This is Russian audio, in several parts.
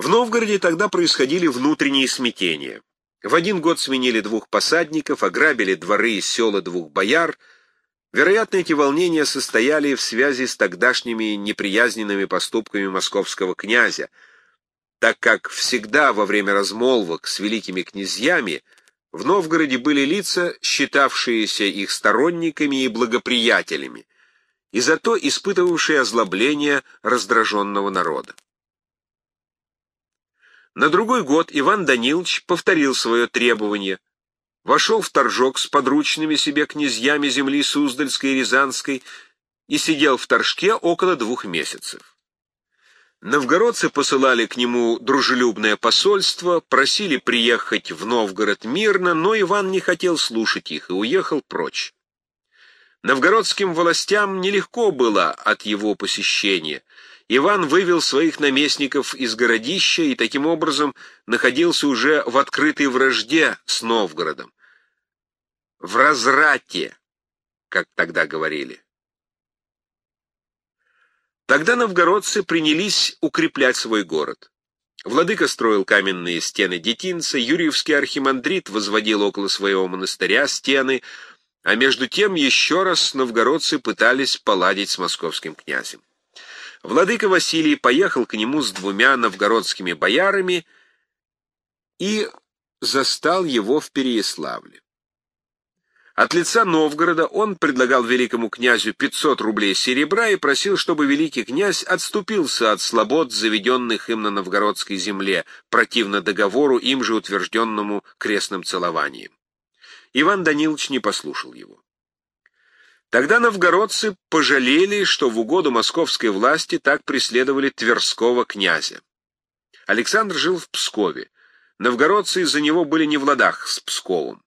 В Новгороде тогда происходили внутренние смятения. В один год сменили двух посадников, ограбили дворы и села двух бояр. Вероятно, эти волнения состояли в связи с тогдашними неприязненными поступками московского князя, так как всегда во время размолвок с великими князьями в Новгороде были лица, считавшиеся их сторонниками и благоприятелями, и зато испытывавшие озлобление раздраженного народа. На другой год Иван Данилович повторил свое требование, вошел в торжок с подручными себе князьями земли Суздальской и Рязанской и сидел в торжке около двух месяцев. Новгородцы посылали к нему дружелюбное посольство, просили приехать в Новгород мирно, но Иван не хотел слушать их и уехал прочь. Новгородским властям нелегко было от его посещения. Иван вывел своих наместников из городища и таким образом находился уже в открытой вражде с Новгородом. В разрате, как тогда говорили. Тогда новгородцы принялись укреплять свой город. Владыка строил каменные стены детинца, Юрьевский архимандрит возводил около своего монастыря стены, а между тем еще раз новгородцы пытались поладить с московским князем. Владыка Василий поехал к нему с двумя новгородскими боярами и застал его в Переяславле. От лица Новгорода он предлагал великому князю 500 рублей серебра и просил, чтобы великий князь отступился от слобод, заведенных им на новгородской земле, противно договору, им же утвержденному крестным целованием. Иван Данилович не послушал его. Тогда новгородцы пожалели, что в угоду московской власти так преследовали Тверского князя. Александр жил в Пскове. Новгородцы из-за него были не в ладах с Псковом.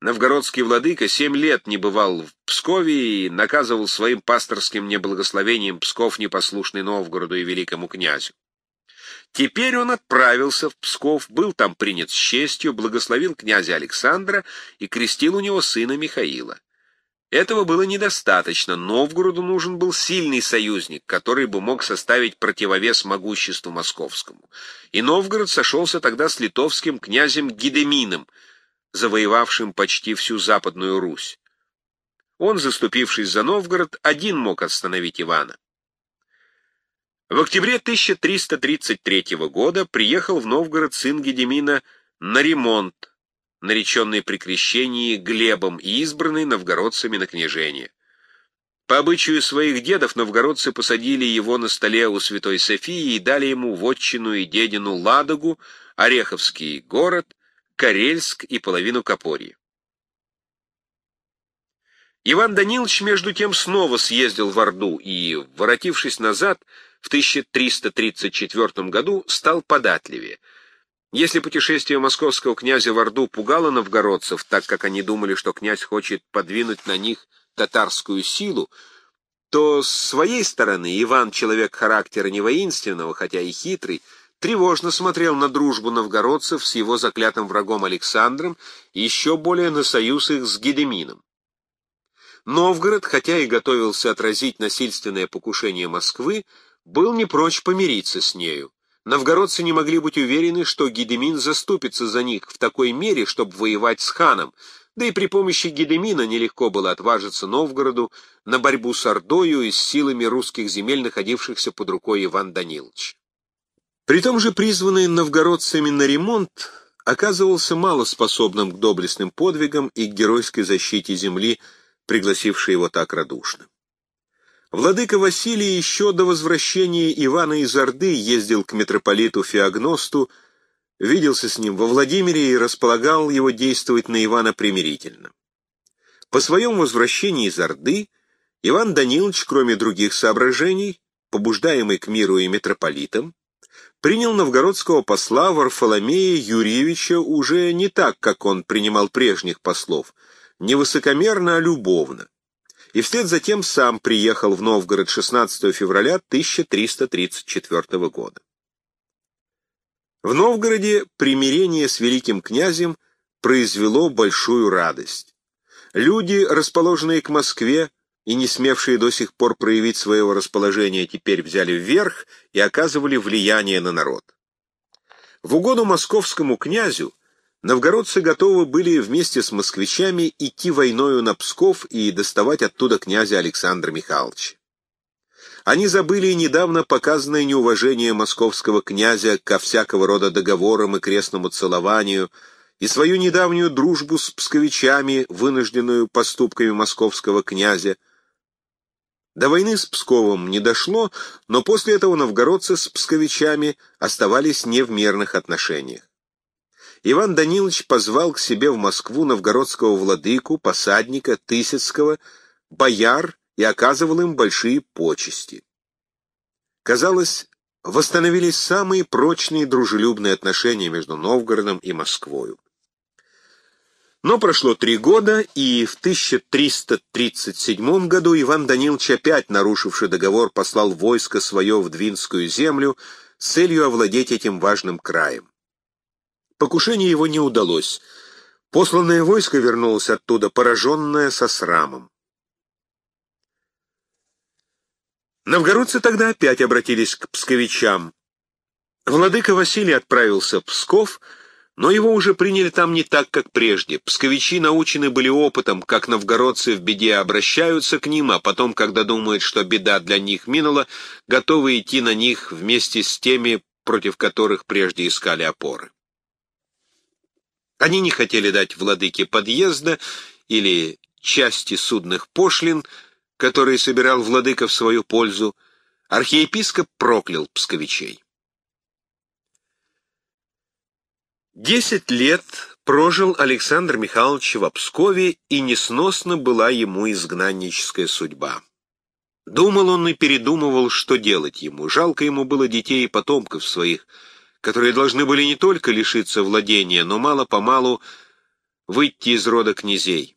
Новгородский владыка семь лет не бывал в Пскове и наказывал своим пасторским неблагословением Псков, непослушный Новгороду и великому князю. Теперь он отправился в Псков, был там принят с честью, благословил князя Александра и крестил у него сына Михаила. Этого было недостаточно, Новгороду нужен был сильный союзник, который бы мог составить противовес могуществу московскому. И Новгород сошелся тогда с литовским князем Гидемином, завоевавшим почти всю Западную Русь. Он, заступившись за Новгород, один мог остановить Ивана. В октябре 1333 года приехал в Новгород сын Гедемина на ремонт, нареченный при крещении Глебом и избранный новгородцами на княжение. По обычаю своих дедов новгородцы посадили его на столе у Святой Софии и дали ему вотчину и дедину Ладогу, Ореховский город, Карельск и половину Копорья. Иван Данилович, между тем, снова съездил в Орду и, воротившись назад, в 1334 году стал податливее. Если путешествие московского князя в Орду пугало новгородцев, так как они думали, что князь хочет подвинуть на них татарскую силу, то с своей стороны Иван, человек характера не воинственного, хотя и хитрый, тревожно смотрел на дружбу новгородцев с его заклятым врагом Александром и еще более на союз их с Гедемином. Новгород, хотя и готовился отразить насильственное покушение Москвы, был не прочь помириться с нею. Новгородцы не могли быть уверены, что Гедемин заступится за них в такой мере, чтобы воевать с ханом, да и при помощи Гедемина нелегко было отважиться Новгороду на борьбу с Ордою и с силами русских земель, находившихся под рукой Иван Данилович. При том же призванный новгородцами на ремонт оказывался малоспособным к доблестным подвигам и к геройской защите земли, пригласившей его так радушно. Владыка Василий еще до возвращения Ивана из Орды ездил к митрополиту Феогносту, виделся с ним во Владимире и располагал его действовать на Ивана примирительно. По своем возвращении из Орды Иван Данилович, кроме других соображений, побуждаемый к миру и митрополитом, принял новгородского посла Варфоломея Юрьевича уже не так, как он принимал прежних послов, не высокомерно, а любовно и вслед за тем сам приехал в Новгород 16 февраля 1334 года. В Новгороде примирение с великим князем произвело большую радость. Люди, расположенные к Москве и не смевшие до сих пор проявить своего расположения, теперь взяли вверх и оказывали влияние на народ. В угоду московскому князю новгородцы готовы были вместе с москвичами идти войною на Псков и доставать оттуда князя Александра Михайловича. Они забыли недавно показанное неуважение московского князя ко всякого рода договорам и крестному целованию, и свою недавнюю дружбу с псковичами, вынужденную поступками московского князя. До войны с Псковом не дошло, но после этого новгородцы с псковичами оставались не в мирных отношениях. Иван Данилович позвал к себе в Москву новгородского владыку, посадника, Тысяцкого, бояр и оказывал им большие почести. Казалось, восстановились самые прочные дружелюбные отношения между Новгородом и Москвою. Но прошло три года, и в 1337 году Иван Данилович, опять нарушивший договор, послал войско свое в Двинскую землю с целью овладеть этим важным краем. Покушение его не удалось. Посланное войско вернулось оттуда, пораженное со срамом. Новгородцы тогда опять обратились к псковичам. Владыка Василий отправился в Псков, но его уже приняли там не так, как прежде. Псковичи научены были опытом, как новгородцы в беде обращаются к ним, а потом, когда думают, что беда для них минула, готовы идти на них вместе с теми, против которых прежде искали опоры. Они не хотели дать владыке подъезда или части судных пошлин, который собирал владыка в свою пользу, архиепископ проклял псковичей. Десять лет прожил Александр Михайлович в Пскове, и несносно была ему изгнанническая судьба. Думал он и передумывал, что делать ему. Жалко ему было детей и потомков своих, которые должны были не только лишиться владения, но мало-помалу выйти из рода князей.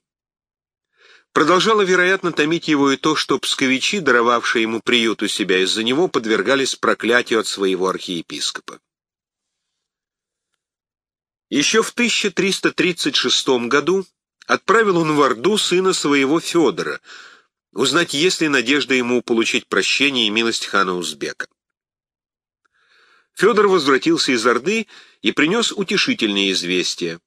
Продолжало, вероятно, томить его и то, что псковичи, даровавшие ему приют у себя из-за него, подвергались проклятию от своего архиепископа. Еще в 1336 году отправил он в Орду сына своего Федора, узнать, есть ли надежда ему получить прощение и милость хана Узбека. Федор возвратился из Орды и принес утешительные известия.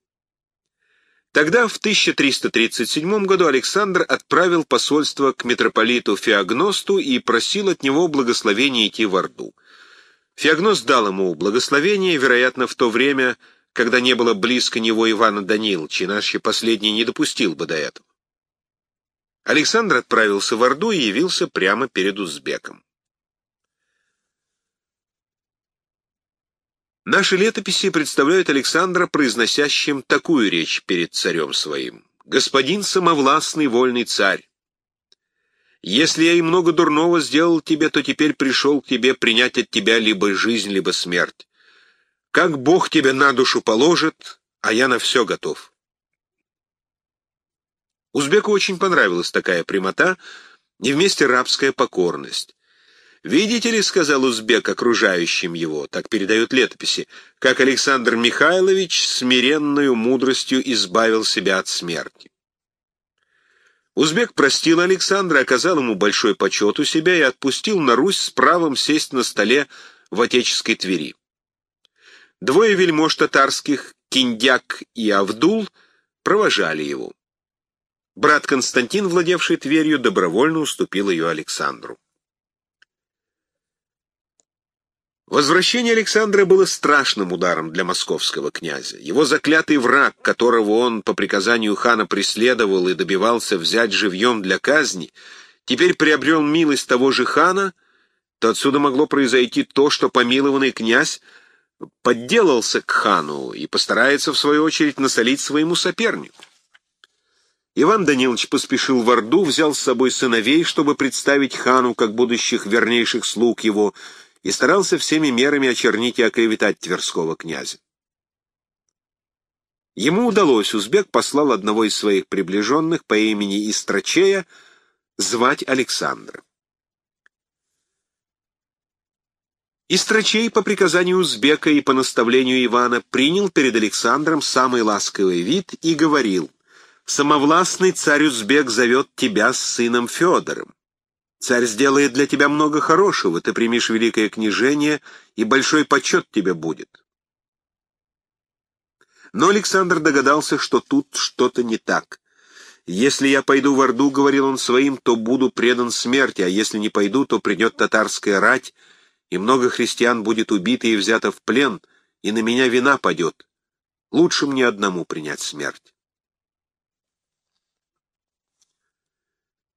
Тогда, в 1337 году, Александр отправил посольство к митрополиту Феогносту и просил от него благословения идти в Орду. Феогност дал ему благословение, вероятно, в то время, когда не было близко него Ивана Даниловича, иначе последний не допустил бы до этого. Александр отправился в Орду и явился прямо перед узбеком. Наши летописи представляют Александра произносящим такую речь перед царем своим. «Господин самовластный вольный царь, если я и много дурного сделал тебе, то теперь пришел к тебе принять от тебя либо жизнь, либо смерть. Как Бог тебя на душу положит, а я на все готов». Узбеку очень понравилась такая прямота и вместе рабская покорность. «Видите ли, — сказал узбек окружающим его, — так передают летописи, как Александр Михайлович смиренную мудростью избавил себя от смерти». Узбек простил Александра, оказал ему большой почет у себя и отпустил на Русь с правом сесть на столе в отеческой Твери. Двое вельмож татарских, Киндяк и Авдул, провожали его. Брат Константин, владевший Тверью, добровольно уступил ее Александру. Возвращение Александра было страшным ударом для московского князя. Его заклятый враг, которого он по приказанию хана преследовал и добивался взять живьем для казни, теперь приобрел милость того же хана, то отсюда могло произойти то, что помилованный князь подделался к хану и постарается, в свою очередь, насолить своему сопернику. Иван Данилович поспешил в Орду, взял с собой сыновей, чтобы представить хану как будущих вернейших слуг его, и старался всеми мерами очернить и оклеветать Тверского князя. Ему удалось, узбек послал одного из своих приближенных по имени Истрачея звать Александра. Истрачей по приказанию узбека и по наставлению Ивана принял перед Александром самый ласковый вид и говорил, «Самовластный царь узбек зовет тебя с сыном Федором. Царь сделает для тебя много хорошего, ты примешь великое княжение, и большой почет тебе будет. Но Александр догадался, что тут что-то не так. «Если я пойду в Орду, — говорил он своим, — то буду предан смерти, а если не пойду, то придет татарская рать, и много христиан будет убито и взято в плен, и на меня вина падет. Лучше мне одному принять смерть».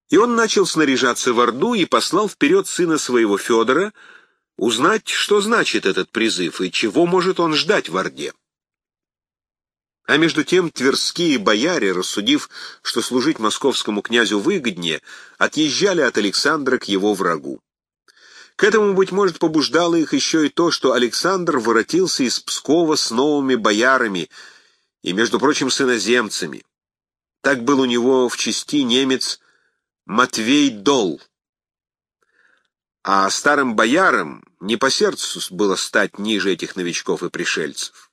И он начал снаряжаться в Орду и послал вперед сына своего Федора узнать, что значит этот призыв и чего может он ждать в Орде. А между тем тверские бояре, рассудив, что служить московскому князю выгоднее, отъезжали от Александра к его врагу. К этому, быть может, побуждало их еще и то, что Александр воротился из Пскова с новыми боярами и, между прочим, с иноземцами. Так был у него в части немец Матвей Дол. А старым боярам не по сердцу было стать ниже этих новичков и пришельцев.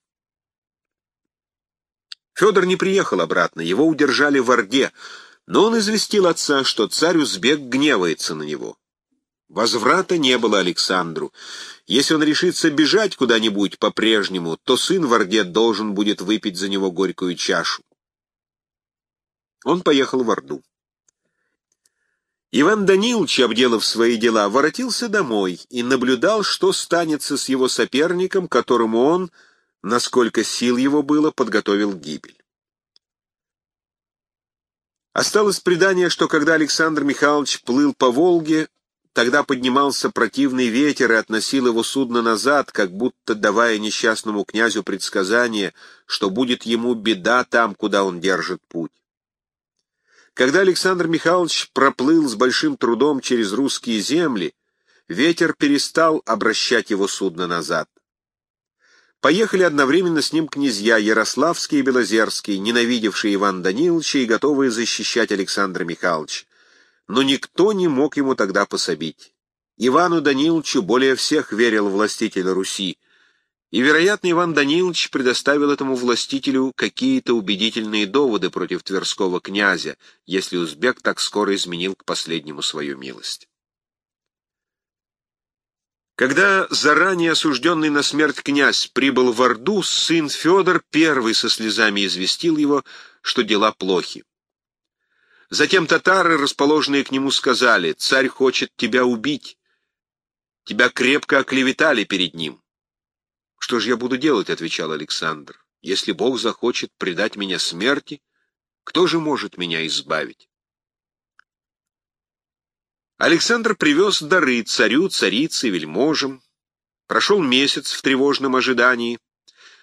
Федор не приехал обратно, его удержали в Орде, но он известил отца, что царь Узбек гневается на него. Возврата не было Александру. Если он решится бежать куда-нибудь по-прежнему, то сын в Орде должен будет выпить за него горькую чашу. Он поехал в Орду. Иван Данилович, обделав свои дела, воротился домой и наблюдал, что станется с его соперником, которому он насколько сил его было, подготовил гибель. Осталось предание, что когда Александр Михайлович плыл по Волге, тогда поднимался противный ветер и относил его судно назад, как будто давая несчастному князю предсказание, что будет ему беда там, куда он держит путь. Когда Александр Михайлович проплыл с большим трудом через русские земли, ветер перестал обращать его судно назад. Поехали одновременно с ним князья Ярославский и Белозерский, ненавидевшие Ивана Даниловича и готовые защищать Александра Михайловича. Но никто не мог ему тогда пособить. Ивану Даниловичу более всех верил властитель Руси, и, вероятно, Иван Данилович предоставил этому властителю какие-то убедительные доводы против Тверского князя, если узбек так скоро изменил к последнему свою милость. Когда заранее осужденный на смерть князь прибыл в Орду, сын Федор первый со слезами известил его, что дела плохи. Затем татары, расположенные к нему, сказали, «Царь хочет тебя убить. Тебя крепко оклеветали перед ним». «Что же я буду делать?» — отвечал Александр. «Если Бог захочет предать меня смерти, кто же может меня избавить?» Александр привез дары царю, царице, вельможам. Прошел месяц в тревожном ожидании.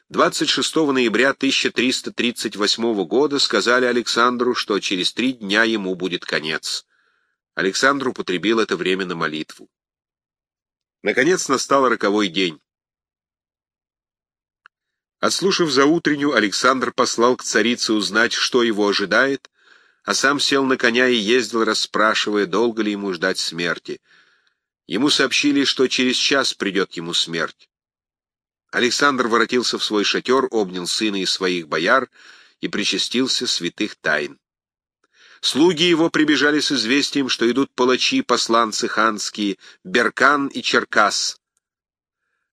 26 ноября 1338 года сказали Александру, что через три дня ему будет конец. Александр употребил это время на молитву. Наконец настал роковой день. Отслушав заутреннюю, Александр послал к царице узнать, что его ожидает, а сам сел на коня и ездил, расспрашивая, долго ли ему ждать смерти. Ему сообщили, что через час придет ему смерть. Александр воротился в свой шатер, обнял сына и своих бояр и причастился святых тайн. Слуги его прибежали с известием, что идут палачи, посланцы ханские, Беркан и Черкас.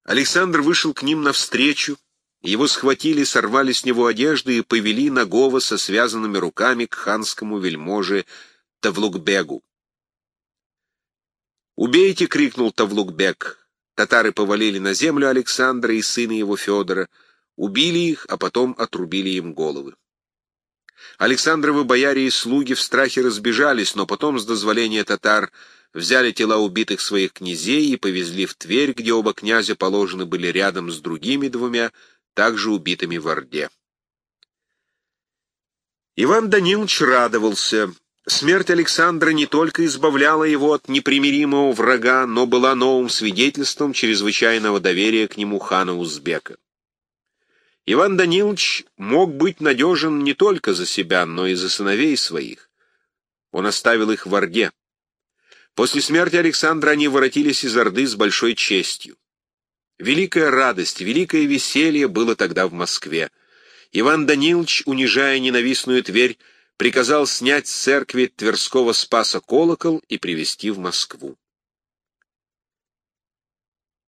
Александр вышел к ним навстречу, его схватили, сорвали с него одежды и повели нагого со связанными руками к ханскому вельможе Тавлукбегу. «Убейте!» — крикнул Тавлукбег. Татары повалили на землю Александра и сына его Федора, убили их, а потом отрубили им головы. Александровы бояре и слуги в страхе разбежались, но потом, с дозволения татар, взяли тела убитых своих князей и повезли в Тверь, где оба князя положены были рядом с другими двумя, также убитыми в Орде. Иван Данилович радовался. Смерть Александра не только избавляла его от непримиримого врага, но была новым свидетельством чрезвычайного доверия к нему хана Узбека. Иван Данилович мог быть надежен не только за себя, но и за сыновей своих. Он оставил их в Орде. После смерти Александра они воротились из Орды с большой честью. Великая радость, великое веселье было тогда в Москве. Иван Данилович, унижая ненавистную Тверь, приказал снять с церкви Тверского Спаса колокол и привезти в Москву.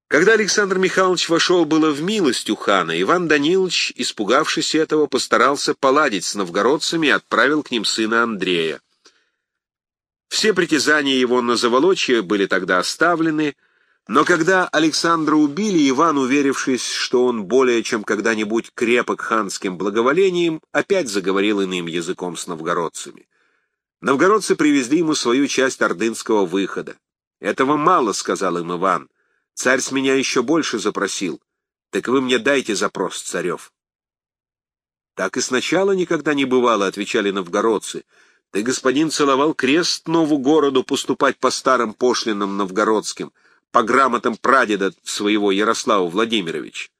Когда Александр Михайлович вошел было в милость у хана, Иван Данилович, испугавшись этого, постарался поладить с новгородцами и отправил к ним сына Андрея. Все притязания его на заволочье были тогда оставлены, но когда Александра убили, Иван, уверившись, что он более чем когда-нибудь крепок ханским благоволением, опять заговорил иным языком с новгородцами. Новгородцы привезли ему свою часть ордынского выхода. «Этого мало», — сказал им Иван, — Царь с меня еще больше запросил. Так вы мне дайте запрос, царев. Так и сначала никогда не бывало, отвечали новгородцы. Ты, господин, целовал крест нову городу поступать по старым пошлинам новгородским, по грамотам прадеда своего Ярослава Владимирович.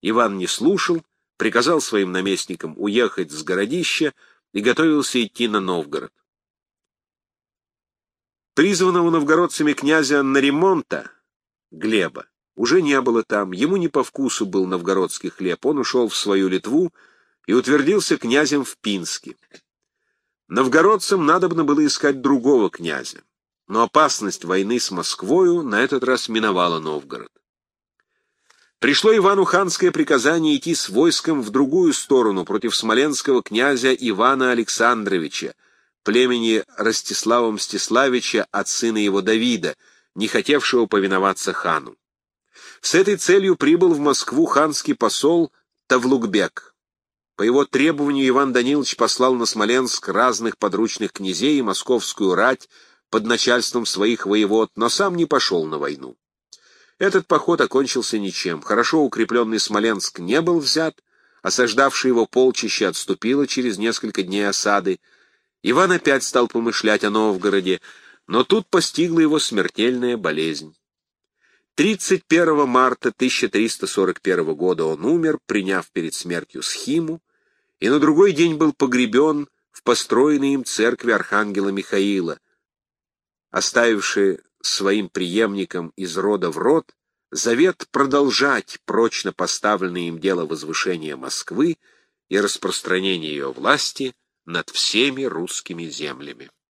Иван не слушал, приказал своим наместникам уехать с городища и готовился идти на Новгород. Призванного новгородцами князя Наримонта Глеба. Уже не было там, ему не по вкусу был новгородский хлеб, он ушел в свою Литву и утвердился князем в Пинске. Новгородцам надобно было искать другого князя, но опасность войны с Москвою на этот раз миновала Новгород. Пришло Ивану ханское приказание идти с войском в другую сторону против смоленского князя Ивана Александровича, племени Ростислава Мстиславича от сына его Давида, не хотевшего повиноваться хану. С этой целью прибыл в Москву ханский посол Тавлукбек. По его требованию Иван Данилович послал на Смоленск разных подручных князей и московскую рать под начальством своих воевод, но сам не пошел на войну. Этот поход окончился ничем. Хорошо укрепленный Смоленск не был взят, осаждавшее его полчище отступило через несколько дней осады. Иван опять стал помышлять о Новгороде, но тут постигла его смертельная болезнь. 31 марта 1341 года он умер, приняв перед смертью схиму, и на другой день был погребен в построенной им церкви Архангела Михаила, оставивший своим преемникам из рода в род завет продолжать прочно поставленное им дело возвышения Москвы и распространения ее власти над всеми русскими землями.